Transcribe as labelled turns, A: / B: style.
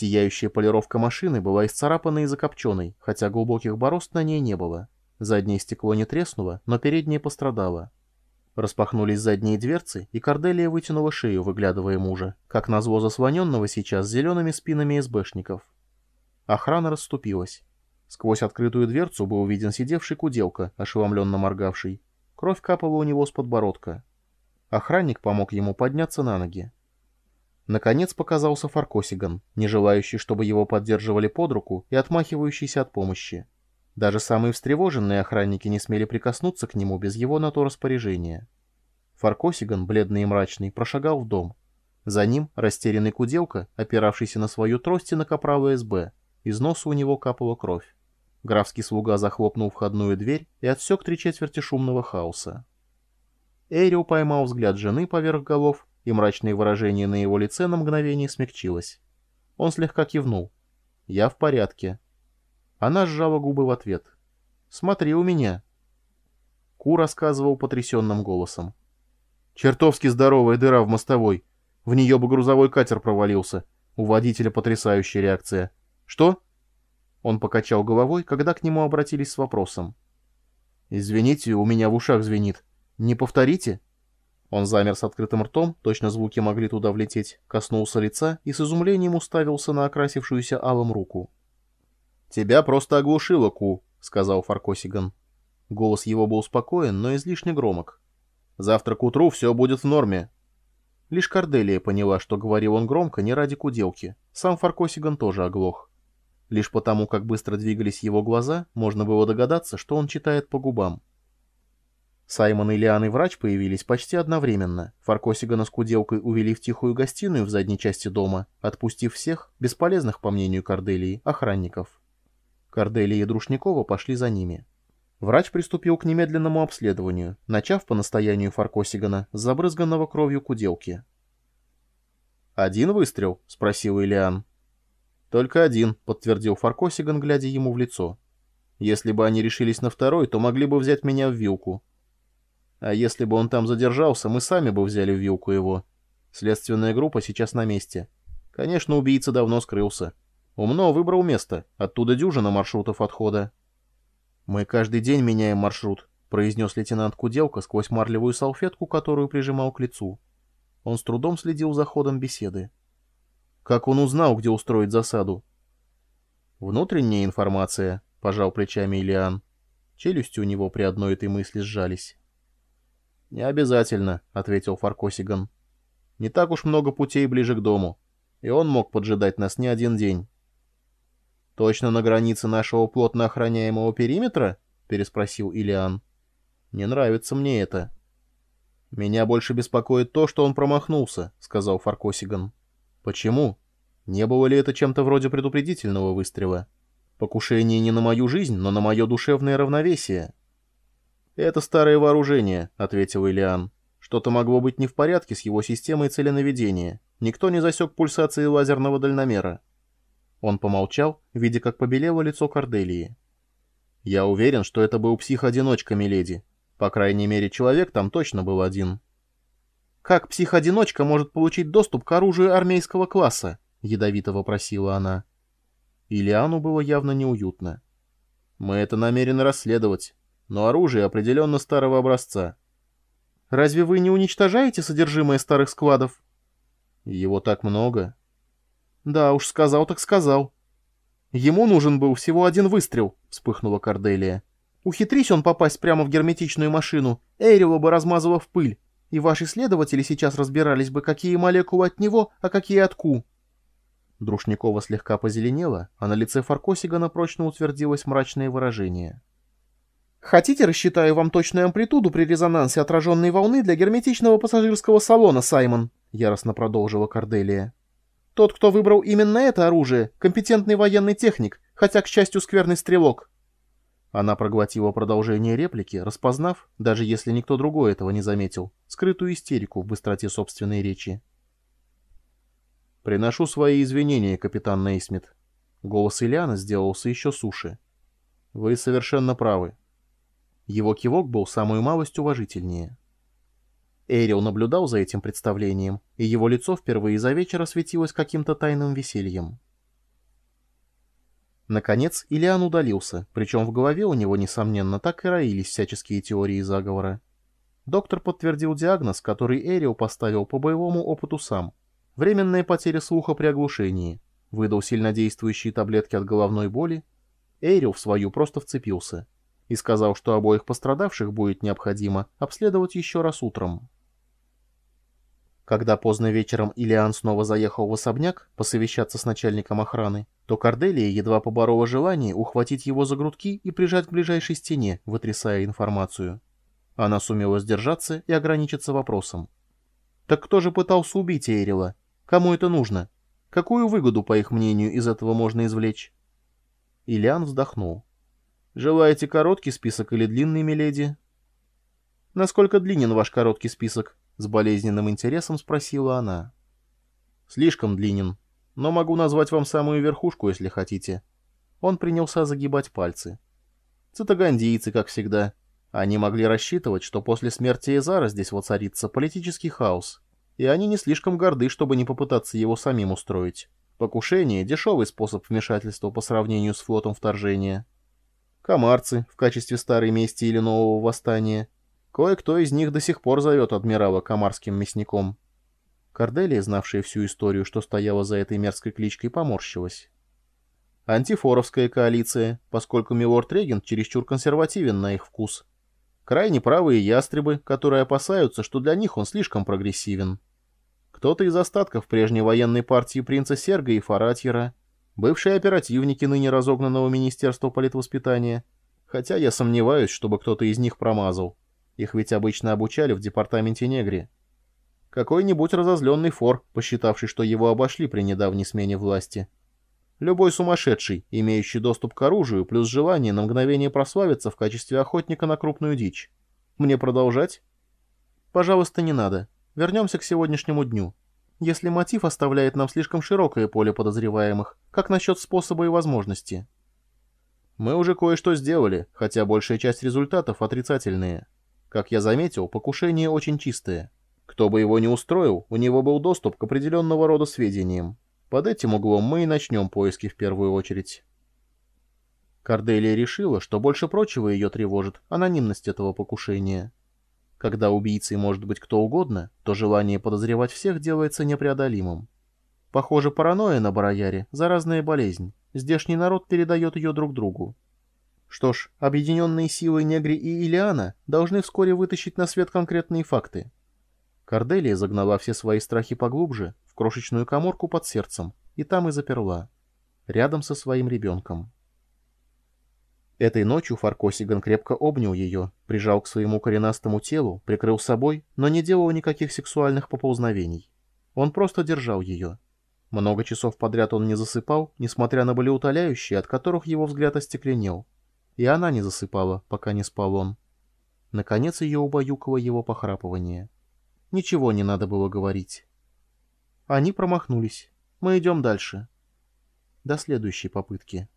A: Сияющая полировка машины была исцарапанной и закопченной, хотя глубоких борозд на ней не было. Заднее стекло не треснуло, но переднее пострадало. Распахнулись задние дверцы, и Корделия вытянула шею, выглядывая мужа, как назло заслоненного сейчас зелеными спинами СБшников. Охрана расступилась. Сквозь открытую дверцу был увиден сидевший куделка, ошеломленно моргавший. Кровь капала у него с подбородка. Охранник помог ему подняться на ноги. Наконец показался Фаркосиган, не желающий, чтобы его поддерживали под руку и отмахивающийся от помощи. Даже самые встревоженные охранники не смели прикоснуться к нему без его на то распоряжения. Фаркосиган, бледный и мрачный, прошагал в дом. За ним растерянный куделка, опиравшийся на свою трость и на капрала СБ. Из носа у него капала кровь. Графский слуга захлопнул входную дверь и отсек три четверти шумного хаоса. Эйрил поймал взгляд жены поверх голов, и мрачное выражение на его лице на мгновение смягчилось. Он слегка кивнул. «Я в порядке». Она сжала губы в ответ. «Смотри у меня». Ку рассказывал потрясенным голосом. «Чертовски здоровая дыра в мостовой. В нее бы грузовой катер провалился. У водителя потрясающая реакция. Что?» Он покачал головой, когда к нему обратились с вопросом. «Извините, у меня в ушах звенит. Не повторите?» Он замер с открытым ртом, точно звуки могли туда влететь, коснулся лица и с изумлением уставился на окрасившуюся алым руку. «Тебя просто оглушило, Ку», — сказал Фаркосиган. Голос его был спокоен, но излишне громок. «Завтра к утру все будет в норме». Лишь Корделия поняла, что говорил он громко не ради куделки. Сам Фаркосиган тоже оглох. Лишь потому, как быстро двигались его глаза, можно было догадаться, что он читает по губам. Саймон и Лиан и врач появились почти одновременно. Фаркосигана с куделкой увели в тихую гостиную в задней части дома, отпустив всех, бесполезных, по мнению Корделии, охранников. Корделия и Друшникова пошли за ними. Врач приступил к немедленному обследованию, начав по настоянию Фаркосигана с забрызганного кровью куделки. «Один выстрел?» — спросил Ильян. «Только один», — подтвердил Фаркосиган, глядя ему в лицо. «Если бы они решились на второй, то могли бы взять меня в вилку. А если бы он там задержался, мы сами бы взяли в вилку его. Следственная группа сейчас на месте. Конечно, убийца давно скрылся. Умно выбрал место, оттуда дюжина маршрутов отхода». «Мы каждый день меняем маршрут», — произнес лейтенант Куделка сквозь марлевую салфетку, которую прижимал к лицу. Он с трудом следил за ходом беседы. Как он узнал, где устроить засаду? Внутренняя информация, пожал плечами Ильян. Челюсти у него при одной этой мысли сжались. «Не обязательно», — ответил Фаркосиган. «Не так уж много путей ближе к дому, и он мог поджидать нас не один день». «Точно на границе нашего плотно охраняемого периметра?» — переспросил Илиан. «Не нравится мне это». «Меня больше беспокоит то, что он промахнулся», — сказал Фаркосиган. Почему? Не было ли это чем-то вроде предупредительного выстрела? Покушение не на мою жизнь, но на мое душевное равновесие. «Это старое вооружение», — ответил Ильян. «Что-то могло быть не в порядке с его системой целенаведения. Никто не засек пульсации лазерного дальномера». Он помолчал, видя, как побелело лицо Корделии. «Я уверен, что это был псих-одиночка, миледи. По крайней мере, человек там точно был один». «Как псих-одиночка может получить доступ к оружию армейского класса?» — ядовито вопросила она. Ильяну было явно неуютно. «Мы это намерены расследовать, но оружие определенно старого образца». «Разве вы не уничтожаете содержимое старых складов?» «Его так много». «Да уж, сказал так сказал». «Ему нужен был всего один выстрел», — вспыхнула Корделия. «Ухитрись он попасть прямо в герметичную машину, Эйрила бы размазала в пыль и ваши следователи сейчас разбирались бы, какие молекулы от него, а какие от Ку». Друшникова слегка позеленела, а на лице Фаркосигана прочно утвердилось мрачное выражение. «Хотите, рассчитаю вам точную амплитуду при резонансе отраженной волны для герметичного пассажирского салона, Саймон?» — яростно продолжила Корделия. «Тот, кто выбрал именно это оружие, компетентный военный техник, хотя, к счастью, скверный стрелок. Она проглотила продолжение реплики, распознав, даже если никто другой этого не заметил, скрытую истерику в быстроте собственной речи. «Приношу свои извинения, капитан Нейсмит». Голос Ильяна сделался еще суше. «Вы совершенно правы». Его кивок был самую малость уважительнее. Эрил наблюдал за этим представлением, и его лицо впервые за вечер осветилось каким-то тайным весельем. Наконец, Ильян удалился, причем в голове у него, несомненно, так и роились всяческие теории заговора. Доктор подтвердил диагноз, который Эрио поставил по боевому опыту сам. Временная потеря слуха при оглушении. Выдал сильнодействующие таблетки от головной боли. Эрио в свою просто вцепился. И сказал, что обоих пострадавших будет необходимо обследовать еще раз утром. Когда поздно вечером Илиан снова заехал в особняк посовещаться с начальником охраны, то Корделия едва поборола желание ухватить его за грудки и прижать к ближайшей стене, вытрясая информацию. Она сумела сдержаться и ограничиться вопросом. «Так кто же пытался убить Эйрила? Кому это нужно? Какую выгоду, по их мнению, из этого можно извлечь?» Ильян вздохнул. «Желаете короткий список или длинный, миледи?» «Насколько длинен ваш короткий список?» С болезненным интересом спросила она. «Слишком длинен, но могу назвать вам самую верхушку, если хотите». Он принялся загибать пальцы. Цитагандийцы, как всегда. Они могли рассчитывать, что после смерти Эзара здесь воцарится политический хаос, и они не слишком горды, чтобы не попытаться его самим устроить. Покушение — дешевый способ вмешательства по сравнению с флотом вторжения. Комарцы в качестве старой мести или нового восстания — Кое-кто из них до сих пор зовет адмирала комарским мясником. Корделия, знавшая всю историю, что стояла за этой мерзкой кличкой, поморщилась. Антифоровская коалиция, поскольку милорд Регент чересчур консервативен на их вкус. Крайне правые ястребы, которые опасаются, что для них он слишком прогрессивен. Кто-то из остатков прежней военной партии принца Серга и Фаратьера, бывшие оперативники ныне разогнанного Министерства политвоспитания, хотя я сомневаюсь, чтобы кто-то из них промазал. Их ведь обычно обучали в департаменте Негри. Какой-нибудь разозленный фор, посчитавший, что его обошли при недавней смене власти. Любой сумасшедший, имеющий доступ к оружию, плюс желание на мгновение прославиться в качестве охотника на крупную дичь. Мне продолжать? Пожалуйста, не надо. Вернемся к сегодняшнему дню. Если мотив оставляет нам слишком широкое поле подозреваемых, как насчет способа и возможности? Мы уже кое-что сделали, хотя большая часть результатов отрицательные. Как я заметил, покушение очень чистое. Кто бы его ни устроил, у него был доступ к определенного рода сведениям. Под этим углом мы и начнем поиски в первую очередь. Корделия решила, что больше прочего ее тревожит анонимность этого покушения. Когда убийцей может быть кто угодно, то желание подозревать всех делается непреодолимым. Похоже, паранойя на Барояре – заразная болезнь. Здешний народ передает ее друг другу. Что ж, объединенные силы Негри и Илиана должны вскоре вытащить на свет конкретные факты. Корделия загнала все свои страхи поглубже, в крошечную коморку под сердцем, и там и заперла. Рядом со своим ребенком. Этой ночью Фаркосиган крепко обнял ее, прижал к своему коренастому телу, прикрыл собой, но не делал никаких сексуальных поползновений. Он просто держал ее. Много часов подряд он не засыпал, несмотря на болеутоляющие, от которых его взгляд остекленел и она не засыпала, пока не спал он. Наконец ее убаюкало его похрапывание. Ничего не надо было говорить. Они промахнулись. Мы идем дальше. До следующей попытки.